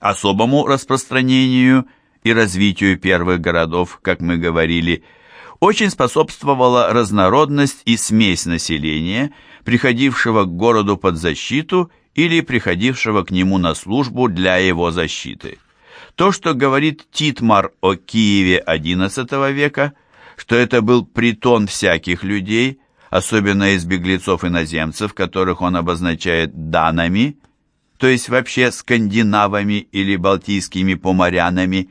Особому распространению и развитию первых городов, как мы говорили, очень способствовала разнородность и смесь населения, приходившего к городу под защиту или приходившего к нему на службу для его защиты. То, что говорит Титмар о Киеве XI века, что это был притон всяких людей, особенно из беглецов-иноземцев, которых он обозначает данами, то есть вообще скандинавами или балтийскими поморянами,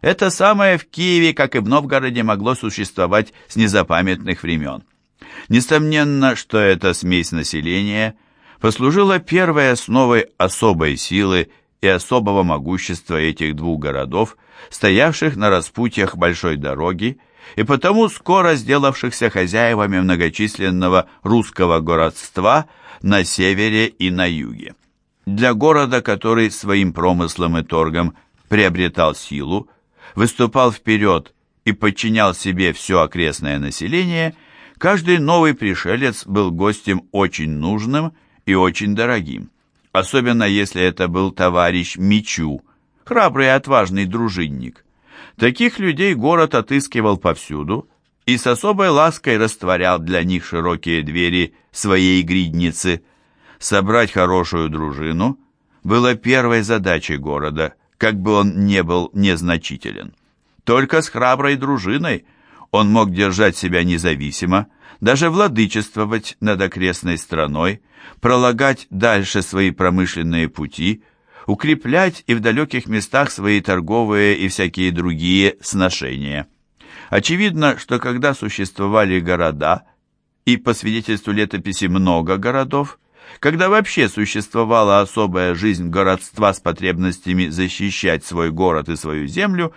это самое в Киеве, как и в Новгороде, могло существовать с незапамятных времен. Несомненно, что эта смесь населения послужила первой основой особой силы и особого могущества этих двух городов, стоявших на распутьях большой дороги, и потому скоро сделавшихся хозяевами многочисленного русского городства на севере и на юге. Для города, который своим промыслом и торгом приобретал силу, выступал вперед и подчинял себе все окрестное население, каждый новый пришелец был гостем очень нужным и очень дорогим особенно если это был товарищ Мичу, храбрый и отважный дружинник. Таких людей город отыскивал повсюду и с особой лаской растворял для них широкие двери своей гридницы. Собрать хорошую дружину было первой задачей города, как бы он не был незначителен. Только с храброй дружиной он мог держать себя независимо, даже владычествовать над окрестной страной, пролагать дальше свои промышленные пути, укреплять и в далеких местах свои торговые и всякие другие сношения. Очевидно, что когда существовали города, и по свидетельству летописи много городов, когда вообще существовала особая жизнь городства с потребностями защищать свой город и свою землю,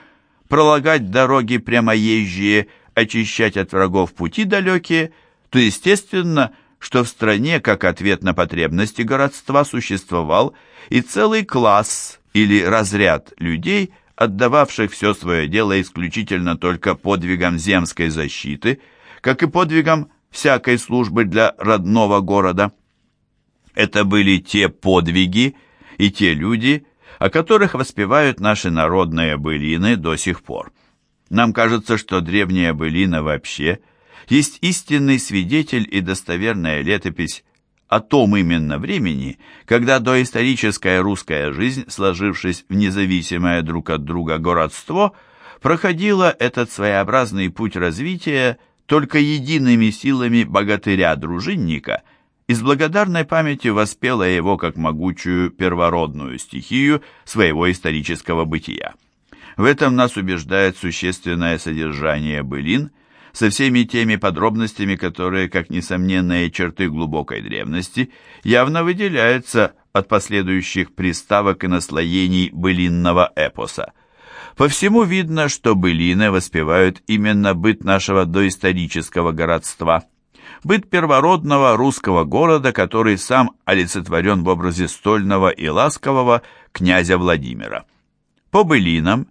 пролагать дороги прямоезжие, очищать от врагов пути далекие, то естественно – что в стране, как ответ на потребности городства, существовал и целый класс или разряд людей, отдававших все свое дело исключительно только подвигам земской защиты, как и подвигам всякой службы для родного города. Это были те подвиги и те люди, о которых воспевают наши народные былины до сих пор. Нам кажется, что древняя былина вообще – есть истинный свидетель и достоверная летопись о том именно времени, когда доисторическая русская жизнь, сложившись в независимое друг от друга городство, проходила этот своеобразный путь развития только едиными силами богатыря-дружинника и с благодарной памятью воспела его как могучую первородную стихию своего исторического бытия. В этом нас убеждает существенное содержание былин – со всеми теми подробностями, которые, как несомненные черты глубокой древности, явно выделяются от последующих приставок и наслоений былинного эпоса. По всему видно, что былины воспевают именно быт нашего доисторического городства, быт первородного русского города, который сам олицетворен в образе стольного и ласкового князя Владимира. По былинам,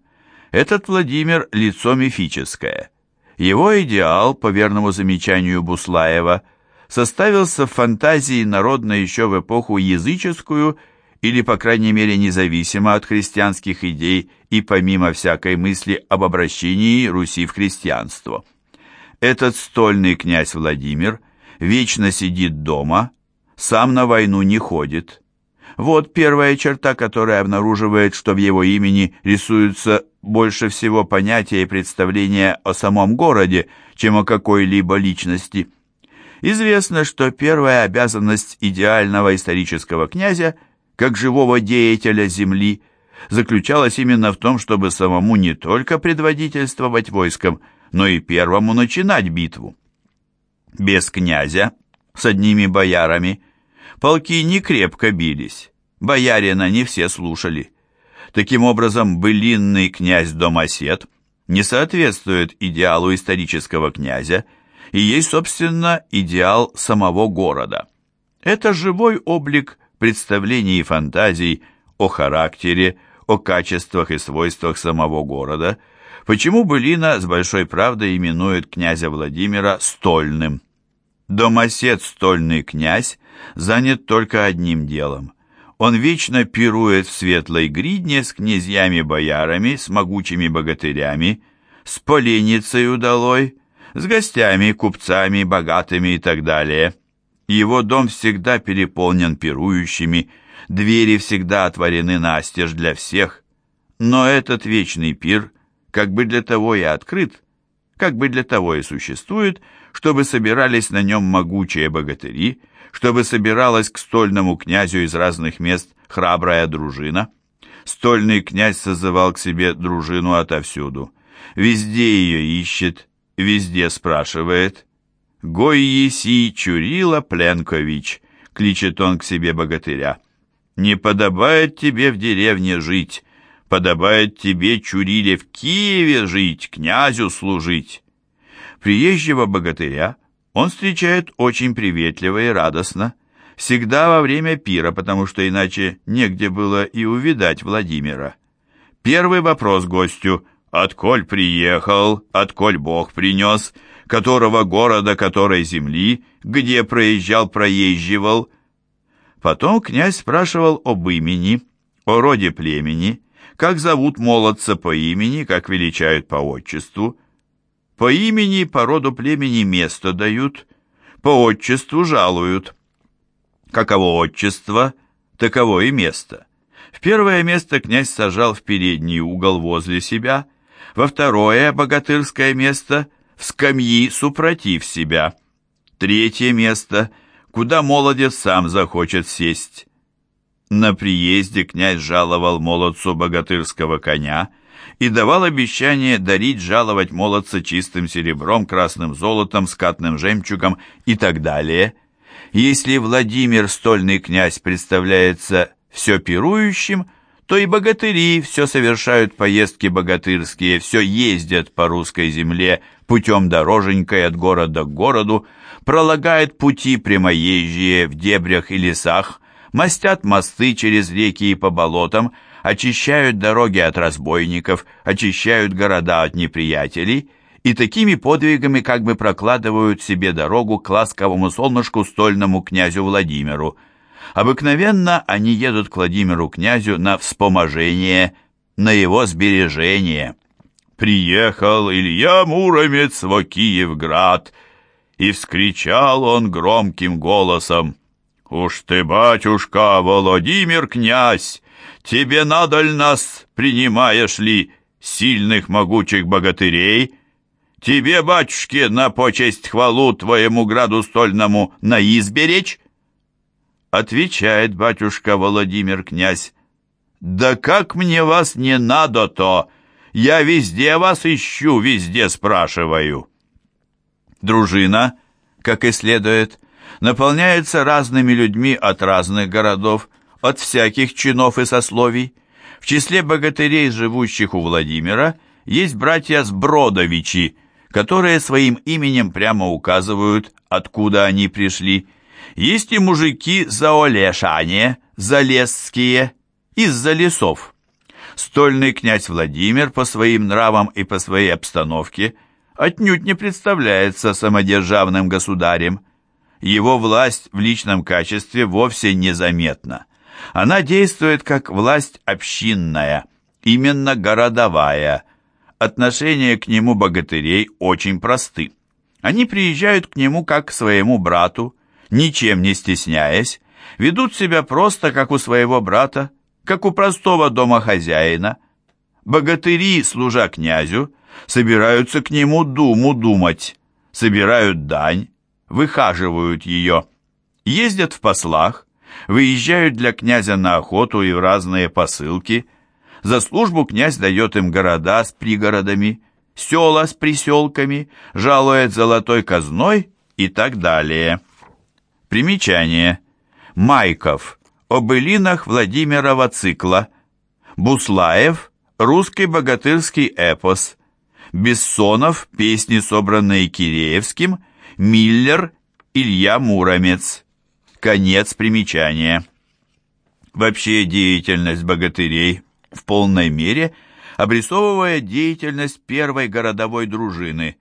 этот Владимир – лицо мифическое – его идеал, по верному замечанию Буслаева, составился в фантазии народно еще в эпоху языческую или, по крайней мере, независимо от христианских идей и помимо всякой мысли об обращении Руси в христианство. Этот стольный князь Владимир вечно сидит дома, сам на войну не ходит. Вот первая черта, которая обнаруживает, что в его имени рисуются больше всего понятия и представления о самом городе, чем о какой-либо личности. Известно, что первая обязанность идеального исторического князя, как живого деятеля земли, заключалась именно в том, чтобы самому не только предводительствовать войском, но и первому начинать битву. Без князя, с одними боярами, полки не крепко бились, боярина не все слушали. Таким образом, былинный князь Домосед не соответствует идеалу исторического князя и есть, собственно, идеал самого города. Это живой облик представлений и фантазий о характере, о качествах и свойствах самого города, почему Былина с большой правдой именует князя Владимира стольным. Домосед стольный князь занят только одним делом Он вечно пирует в светлой гридне с князьями-боярами, с могучими богатырями, с поленницей удалой, с гостями, купцами, богатыми и так далее. Его дом всегда переполнен пирующими, двери всегда отворены настежь для всех, но этот вечный пир как бы для того и открыт, как бы для того и существует, чтобы собирались на нем могучие богатыри, чтобы собиралась к стольному князю из разных мест храбрая дружина. Стольный князь созывал к себе дружину отовсюду. Везде ее ищет, везде спрашивает. «Гой еси Чурила Пленкович», — кличет он к себе богатыря. «Не подобает тебе в деревне жить, подобает тебе, Чуриле, в Киеве жить, князю служить». Приезжего богатыря — он встречает очень приветливо и радостно, всегда во время пира, потому что иначе негде было и увидать Владимира. Первый вопрос гостю «Отколь приехал? Отколь Бог принес? Которого города, которой земли? Где проезжал, проезживал?» Потом князь спрашивал об имени, о роде племени, как зовут молодца по имени, как величают по отчеству, по имени, по роду племени место дают, по отчеству жалуют. Каково отчество, таково и место. В первое место князь сажал в передний угол возле себя, во второе богатырское место в скамьи супротив себя, третье место, куда молодец сам захочет сесть. На приезде князь жаловал молодцу богатырского коня – и давал обещание дарить жаловать молодца чистым серебром, красным золотом, скатным жемчугом и так далее. Если Владимир, стольный князь, представляется все пирующим, то и богатыри все совершают поездки богатырские, все ездят по русской земле путем дороженькой от города к городу, пролагают пути прямоезжие в дебрях и лесах, мастят мосты через реки и по болотам, очищают дороги от разбойников, очищают города от неприятелей и такими подвигами как бы прокладывают себе дорогу к ласковому солнышку стольному князю Владимиру. Обыкновенно они едут к Владимиру князю на вспоможение, на его сбережение. «Приехал Илья Муромец во Киевград», и вскричал он громким голосом, «Уж ты, батюшка, Владимир князь, Тебе надаль нас, принимаешь ли, сильных могучих богатырей? Тебе, батюшке, на почесть хвалу твоему граду стольному на изберечь? Отвечает батюшка Владимир князь. Да как мне вас не надо-то? Я везде вас ищу, везде спрашиваю. Дружина, как и следует, наполняется разными людьми от разных городов, от всяких чинов и сословий. В числе богатырей, живущих у Владимира, есть братья Сбродовичи, которые своим именем прямо указывают, откуда они пришли. Есть и мужики заолешане, залесские, из-за лесов. Стольный князь Владимир по своим нравам и по своей обстановке отнюдь не представляется самодержавным государем. Его власть в личном качестве вовсе незаметна. Она действует как власть общинная, именно городовая. Отношения к нему богатырей очень просты. Они приезжают к нему как к своему брату, ничем не стесняясь, ведут себя просто как у своего брата, как у простого домохозяина. Богатыри, служа князю, собираются к нему думу думать, собирают дань, выхаживают ее, ездят в послах, выезжают для князя на охоту и в разные посылки. За службу князь дает им города с пригородами, села с приселками, жалует золотой казной и так далее. Примечание. Майков. О былинах Владимирова цикла. Буслаев. Русский богатырский эпос. Бессонов. Песни, собранные Киреевским. Миллер. Илья Муромец. Конец примечания. Вообще деятельность богатырей в полной мере обрисовывая деятельность первой городовой дружины,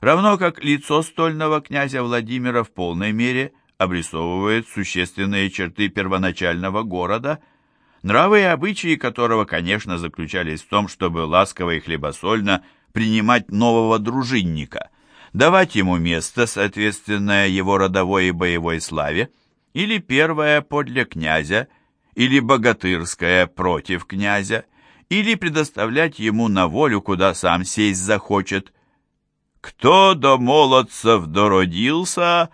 равно как лицо стольного князя Владимира в полной мере обрисовывает существенные черты первоначального города, нравы и обычаи которого, конечно, заключались в том, чтобы ласково и хлебосольно принимать нового дружинника, давать ему место, соответственное его родовой и боевой славе, или первое подле князя, или богатырское против князя, или предоставлять ему на волю, куда сам сесть захочет. Кто до молодцев дородился,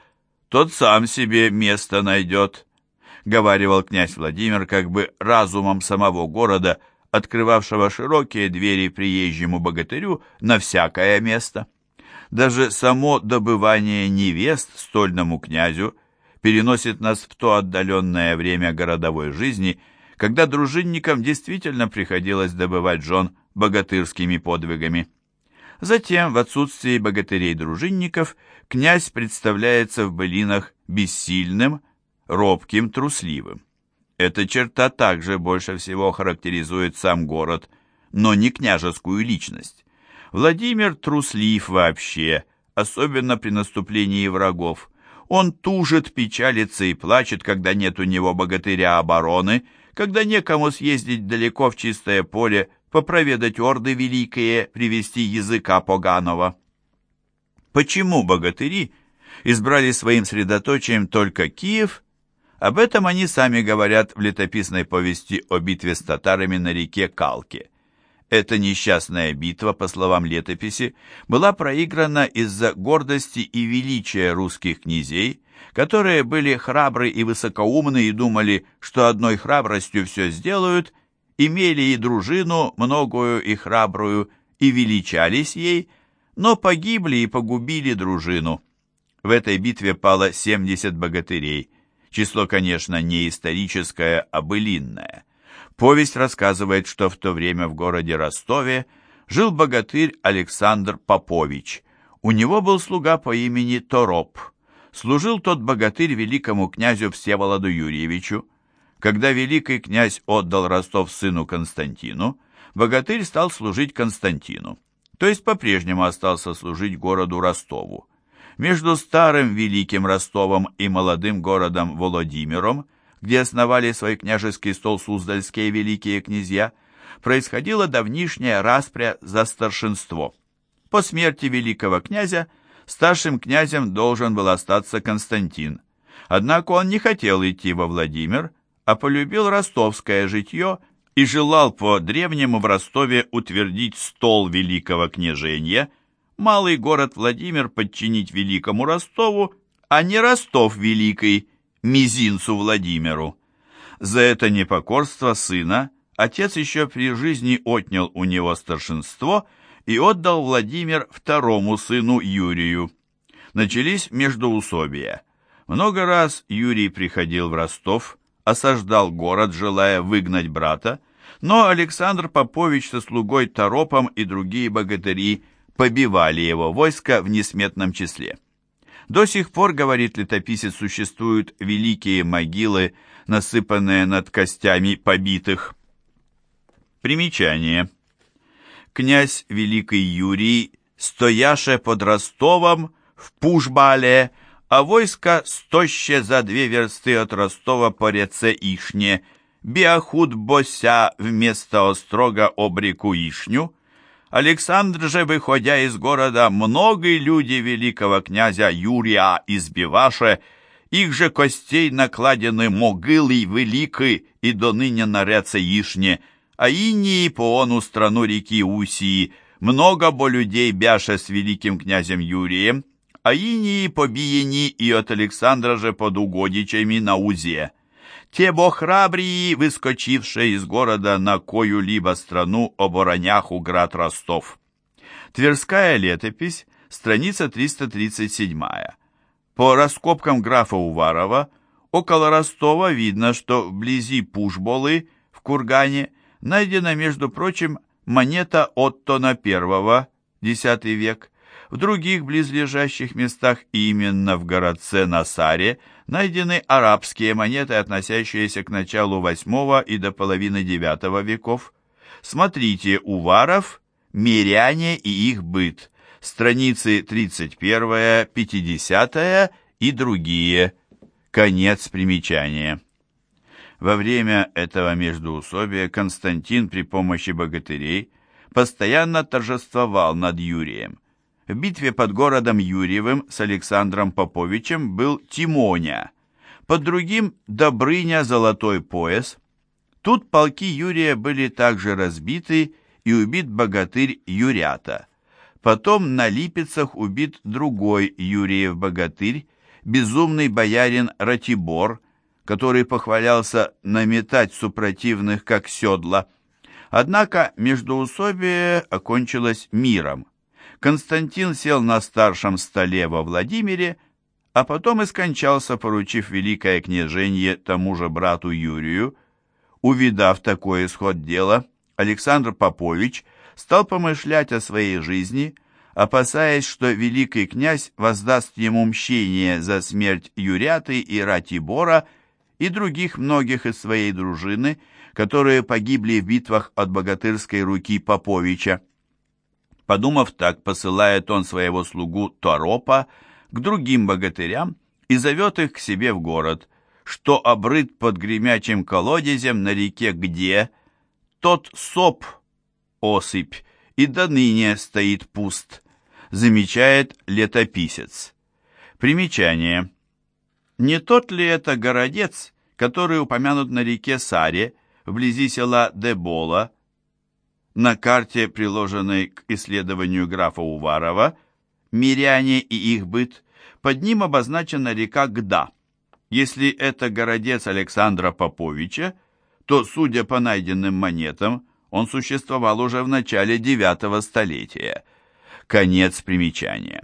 тот сам себе место найдет, — говаривал князь Владимир как бы разумом самого города, открывавшего широкие двери приезжему богатырю на всякое место. Даже само добывание невест стольному князю переносит нас в то отдаленное время городовой жизни, когда дружинникам действительно приходилось добывать жен богатырскими подвигами. Затем, в отсутствии богатырей-дружинников, князь представляется в былинах бессильным, робким, трусливым. Эта черта также больше всего характеризует сам город, но не княжескую личность. Владимир труслив вообще, особенно при наступлении врагов. Он тужит, печалится и плачет, когда нет у него богатыря обороны, когда некому съездить далеко в чистое поле, попроведать орды великие, привести языка поганого. Почему богатыри избрали своим средоточием только Киев? Об этом они сами говорят в летописной повести о битве с татарами на реке Калке. Эта несчастная битва, по словам летописи, была проиграна из-за гордости и величия русских князей, которые были храбры и высокоумны и думали, что одной храбростью все сделают, имели и дружину, многую и храбрую, и величались ей, но погибли и погубили дружину. В этой битве пало 70 богатырей. Число, конечно, не историческое, а былинное. Повесть рассказывает, что в то время в городе Ростове жил богатырь Александр Попович. У него был слуга по имени Тороп. Служил тот богатырь великому князю Всеволоду Юрьевичу. Когда великий князь отдал Ростов сыну Константину, богатырь стал служить Константину, то есть по-прежнему остался служить городу Ростову. Между старым великим Ростовом и молодым городом Владимиром где основали свой княжеский стол суздальские великие князья, происходила давнишняя распря за старшинство. По смерти великого князя старшим князем должен был остаться Константин. Однако он не хотел идти во Владимир, а полюбил ростовское житье и желал по древнему в Ростове утвердить стол великого княжения, малый город Владимир подчинить великому Ростову, а не Ростов великий, мизинцу Владимиру. За это непокорство сына отец еще при жизни отнял у него старшинство и отдал Владимир второму сыну Юрию. Начались междоусобия. Много раз Юрий приходил в Ростов, осаждал город, желая выгнать брата, но Александр Попович со слугой Торопом и другие богатыри побивали его войско в несметном числе. До сих пор, говорит летописец, существуют великие могилы, насыпанные над костями побитых. Примечание. Князь Великий Юрий, стояше под Ростовом, в Пушбале, а войско стоще за две версты от Ростова по реце Ишне, Биахуд Бося вместо острога обреку Ишню, Александр же, выходя из города, многие люди великого князя Юрия избиваше, их же костей накладены могилы великой и до ныне на Ишне, а инии по ону страну реки Усии, много бо людей бяше с великим князем Юрием, а инии побиени и от Александра же под угодичами на узе те бохрабрии, выскочившие из города на кою-либо страну, обороняху град Ростов. Тверская летопись, страница 337. По раскопкам графа Уварова, около Ростова видно, что вблизи Пушболы, в Кургане, найдена, между прочим, монета Оттона I, X век. В других близлежащих местах, именно в городце Насаре, найдены арабские монеты, относящиеся к началу VIII и до половины IX веков. Смотрите «Уваров», «Миряне и их быт», страницы 31, 50 и другие. Конец примечания. Во время этого междоусобия Константин при помощи богатырей постоянно торжествовал над Юрием. В битве под городом Юрьевым с Александром Поповичем был Тимоня, под другим Добрыня Золотой пояс. Тут полки Юрия были также разбиты и убит богатырь Юрята. Потом на Липецах убит другой Юрьев богатырь, безумный боярин Ратибор, который похвалялся наметать супротивных как седла. Однако междоусобие окончилось миром. Константин сел на старшем столе во Владимире, а потом и скончался, поручив великое княженье тому же брату Юрию. Увидав такой исход дела, Александр Попович стал помышлять о своей жизни, опасаясь, что великий князь воздаст ему мщение за смерть Юряты и Ратибора и других многих из своей дружины, которые погибли в битвах от богатырской руки Поповича. Подумав так, посылает он своего слугу Торопа к другим богатырям и зовет их к себе в город, что обрыт под гремячим колодезем на реке где тот соп, осыпь, и до ныне стоит пуст, замечает летописец. Примечание. Не тот ли это городец, который упомянут на реке Саре, вблизи села Дебола, на карте, приложенной к исследованию графа Уварова, миряне и их быт, под ним обозначена река Гда. Если это городец Александра Поповича, то, судя по найденным монетам, он существовал уже в начале IX столетия. Конец примечания.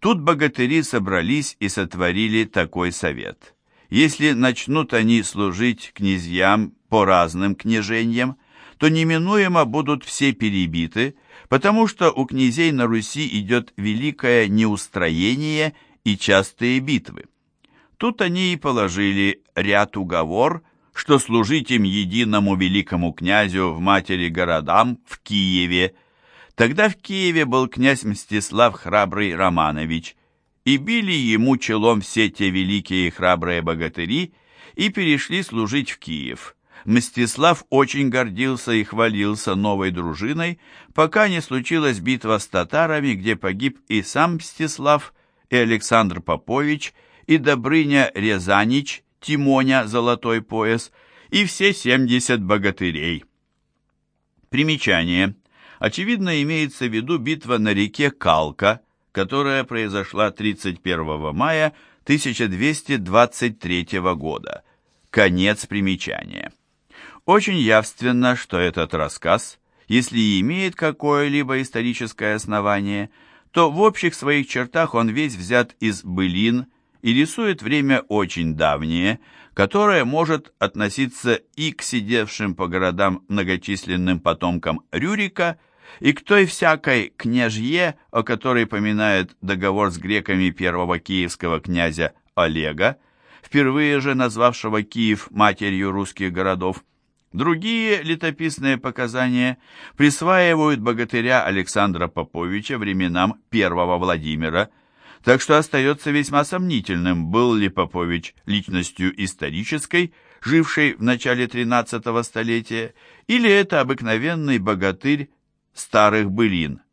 Тут богатыри собрались и сотворили такой совет. Если начнут они служить князьям по разным княжениям, то неминуемо будут все перебиты, потому что у князей на Руси идет великое неустроение и частые битвы. Тут они и положили ряд уговор, что служить им единому великому князю в матери городам в Киеве. Тогда в Киеве был князь Мстислав Храбрый Романович, и били ему челом все те великие и храбрые богатыри, и перешли служить в Киев. Мстислав очень гордился и хвалился новой дружиной, пока не случилась битва с татарами, где погиб и сам Мстислав, и Александр Попович, и Добрыня Рязанич, Тимоня Золотой пояс, и все 70 богатырей. Примечание. Очевидно, имеется в виду битва на реке Калка, которая произошла 31 мая 1223 года. Конец примечания. Очень явственно, что этот рассказ, если и имеет какое-либо историческое основание, то в общих своих чертах он весь взят из былин и рисует время очень давнее, которое может относиться и к сидевшим по городам многочисленным потомкам Рюрика, и к той всякой княжье, о которой поминает договор с греками первого киевского князя Олега, впервые же назвавшего Киев матерью русских городов, Другие летописные показания присваивают богатыря Александра Поповича временам первого Владимира, так что остается весьма сомнительным, был ли Попович личностью исторической, жившей в начале XIII столетия, или это обыкновенный богатырь старых былин.